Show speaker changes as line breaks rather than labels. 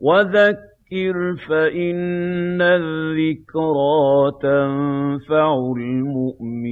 وَذَكِّرْ فَإِنَّ الذِّكْرَىٰ تَنفَعُ الْمُؤْمِنِينَ.